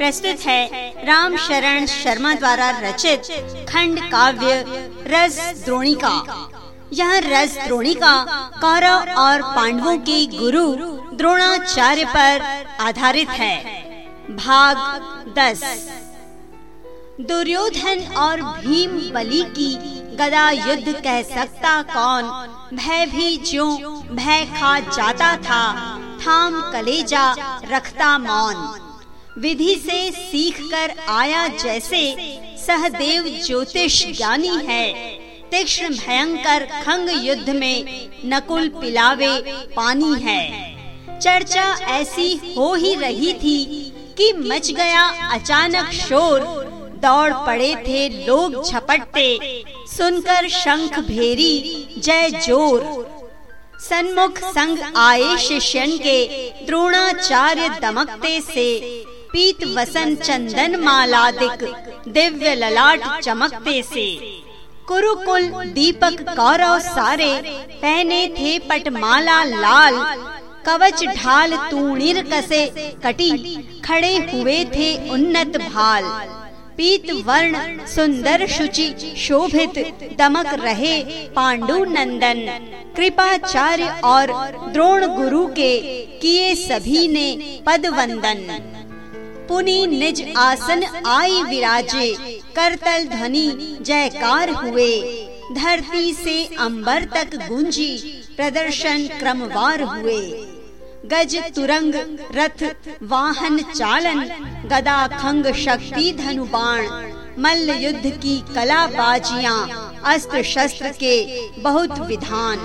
प्रस्तुत है राम शरण शर्मा द्वारा रचित खंड काव्य रस द्रोणिका। यह रस द्रोणिका कौरव और पांडवों के गुरु द्रोणाचार्य पर आधारित है। भाग दस। दुर्योधन और भीम बली की गदा युद्ध कह सकता कौन? भय भी जो भय खा जाता था, थाम कलेजा रखता मौन। विधि से सीख कर आया जैसे सहदेव ज्योतिष ज्ञानी है। तीक्ष्ण भयंकर खंग युद्ध में नकुल पिलावे पानी है। चर्चा ऐसी हो ही रही थी कि मच गया अचानक शोर। दौड़ पड़े थे लोग झपटते। सुनकर शंख भेरी जय ज़ोर। सन्मुख संग आए शिष्यन के। द्रोणाचार्य दमकते से पीत वसन चंदन मालादिक दिव्य ललाट चमकते से कुरुकुल दीपक कौरव सारे, पहने थे पटमाला लाल। कवच ढाल तूणीर कसे, कटी, खड़े हुए थे उन्नत भाल। पीत वर्ण सुंदर शुचि शोभित, दमक रहे पांडु नंदन। कृपाचार्य और द्रोण गुरु के किए सभी ने पद वंदन पुनि निज आसन आई विराजे। करतल धनी जयकार हुए। धरती से अंबर तक गूंजी। प्रदर्शन क्रमवार हुए। गज तुरंग, रथ, वाहन चालन। गदा खंग शक्ति धनुबाण। मल्ल युद्ध की कला बाजिया। अस्त्र शस्त्र के बहुत विधान।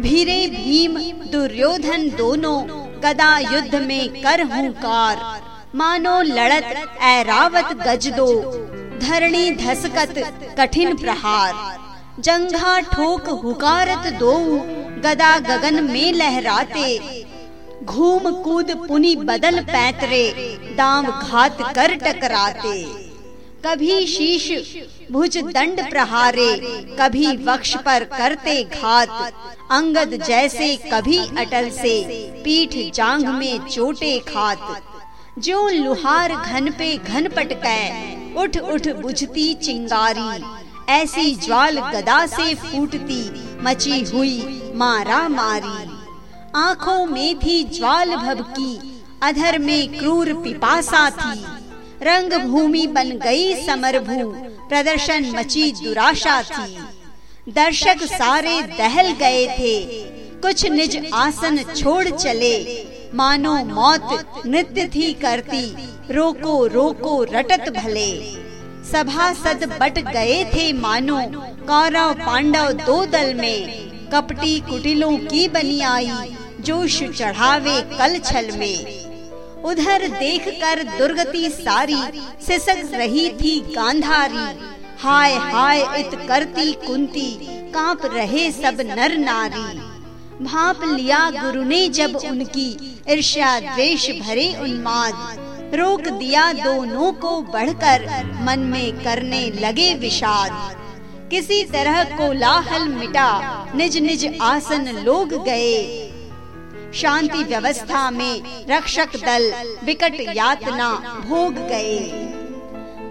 भीरे भीम, दुर्योधन दोनों। गदा युद्ध में कर हुकार मानो लड़त ऐरावत गज दो धरणी धसकत, कठिन प्रहार। जंघा ठोक हुकारत दो गदा गगन में लहराते। घूम कूद पुनि बदल पैतरे, दाम घात कर टकराते। कभी शीश, भुज दंड प्रहारे, कभी वक्ष पर करते घात। अंगद जैसे कभी अटल से, पीठ जांग में चोटे खात। जो लुहार घन पे घन पटकै उठ उठ बुझती चिंगारी। ऐसी ज्वाल गदा से फूटती, मची हुई मारा मारी। आँखों में थी ज्वाल भबकी, अधर में क्रूर पिपासा थी। रंग भूमि बन गई समरभू, प्रदर्शन मची दुराशा थी। दर्शक सारे दहल गए थे, कुछ निज आसन छोड़ चले मानो मौत नृत्य थी करती। रोको रोको, रटत भले। सभासद बट गए थे मानो। कौरव, पांडव दो दल में। कपटी कुटिलों की बनी आई, जोश चढ़ावे कल छल में। उधर देखकर दुर्गति सारी सिसक रही थी गांधारी। हाय हाय, इत करती कुंती, काँप रहे सब नर नारी। भाप लिया गुरु ने जब उनकी ईर्ष्या द्वेष भरे उन्माद। रोक दिया दोनों को बढ़कर, मन में करने लगे विषाद। किसी तरह को लाहल मिटा निज निज आसन लोग गए। शांति व्यवस्था में रक्षक दल, विकट यातना भोग गए।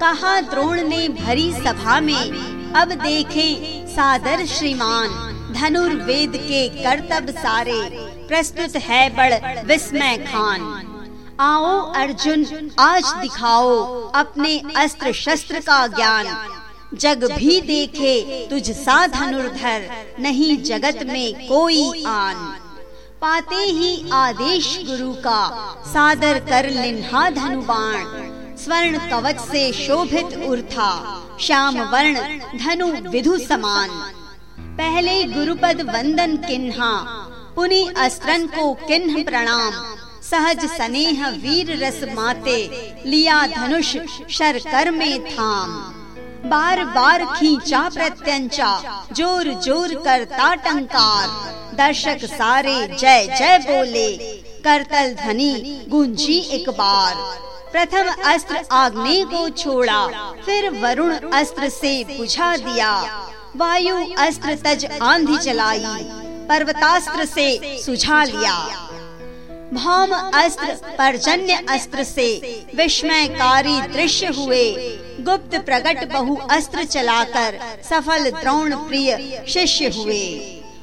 कहा द्रोण ने भरी सभा में, अब देखे सादर श्रीमान। धनुर्वेद के कर्तब सारे प्रस्तुत है बड़ विस्मय खान। आओ अर्जुन, आज दिखाओ अपने अस्त्र शस्त्र का ज्ञान। जग भी देखे तुझ सा धनुर्धर नहीं जगत में कोई आन। पाते ही आदेश गुरु का, सादर कर लिन्हा धनुबाण। स्वर्ण कवच से शोभित उर्था, श्याम वर्ण धनु विधु समान। पहले गुरुपद वंदन किन्हा, पुनि अस्त्रन को किन्ह प्रणाम। सहज सनेह वीर रस माते, लिया धनुष शर कर में थाम। बार बार खींचा प्रत्यंचा ज़ोर ज़ोर करता टंकार। दर्शक सारे जय जय बोले, करतल धनी गुंजी एक बार। प्रथम अस्त्र आग्ने को छोड़ा, फिर वरुण अस्त्र से बुझा दिया। वायु अस्त्र तज आंधी चलाई, पर्वतास्त्र से सुझा लिया। भौम अस्त्र, परजन्य अस्त्र से विस्मयकारी दृश्य हुए। गुप्त प्रकट बहु अस्त्र चलाकर सफल द्रोण प्रिय शिष्य हुए।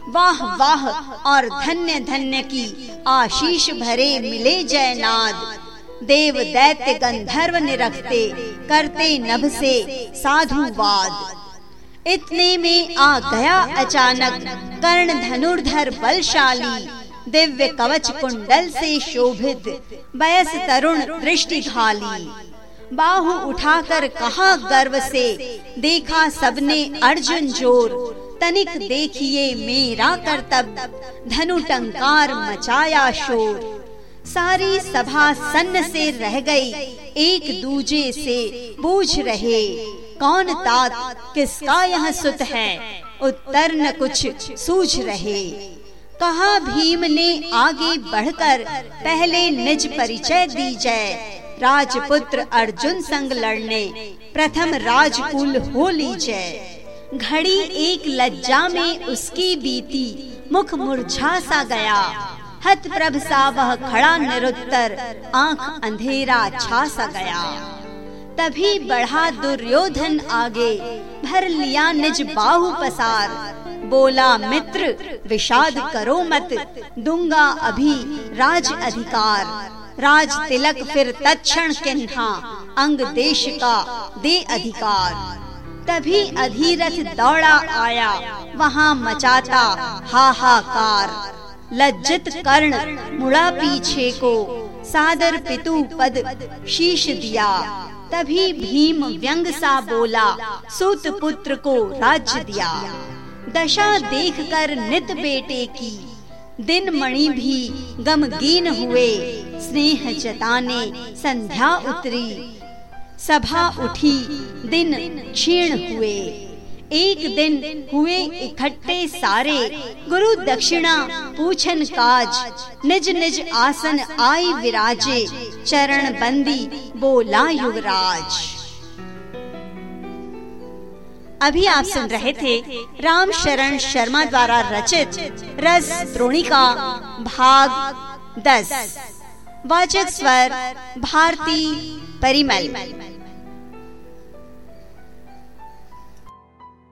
वाह वाह, और धन्य धन्य की आशीष भरे मिले जयनाद। देव दैत्य गंधर्व निरखते, करते नभ से साधुवाद। इतने में आ गया अचानक कर्ण धनुर्धर बलशाली, दिव्य कवच कुंडल से शोभित बयस तरुण दृष्टि ढाली बाहु उठाकर कहा गर्व से, देखा सबने अर्जुन ज़ोर, तनिक देखिए मेरा कर्तब धनु टंकार मचाया शोर। सारी सभा सन्न से रह गई, एक दूजे से पूछ रहे। कौन तात? किसका यह सुत है? उत्तर न कुछ सूझ रहे। कहा भीम ने आगे बढ़कर पहले निज परिचय दी जाए राजपुत्र अर्जुन संग लड़ने। प्रथम राजकुल हो लीजिए घड़ी एक लज्जा में उसकी बीती। मुख मुरझा सा गया। हत प्रभ सा वह खड़ा निरुत्तर। आँख अंधेरा छा सा गया। तभी बढ़ा दुर्योधन आगे। भर लिया निज बाहु पसार। बोला, मित्र, विषाद करो मत। दूँगा अभी राज अधिकार। राज तिलक फिर तत्क्षण किन्हा। अंग देश का दे अधिकार। तभी अधीरथ दौड़ा आया। वहाँ मचाता हाहाकार। लज्जित कर्ण मुड़ा पीछे को। सादर पितु पद शीश दिया। तभी भीम व्यंग सा बोला, सूत पुत्र को राज्य दिया। दशा देखकर नित बेटे की। दिन मणि भी गमगीन हुए, स्नेह जताने संध्या उतरी। सभा उठी, दिन क्षीण हुए। एक दिन हुए इकट्ठे सारे गुरु दक्षिणा पूछन काज, निज निज आसन आई विराजे, चरण बंदी बोला युवराज। अभी आप सुन रहे थे राम शरण शर्मा द्वारा रचित रस द्रोणिका, भाग दस। वाचक स्वर, भारती परिमल।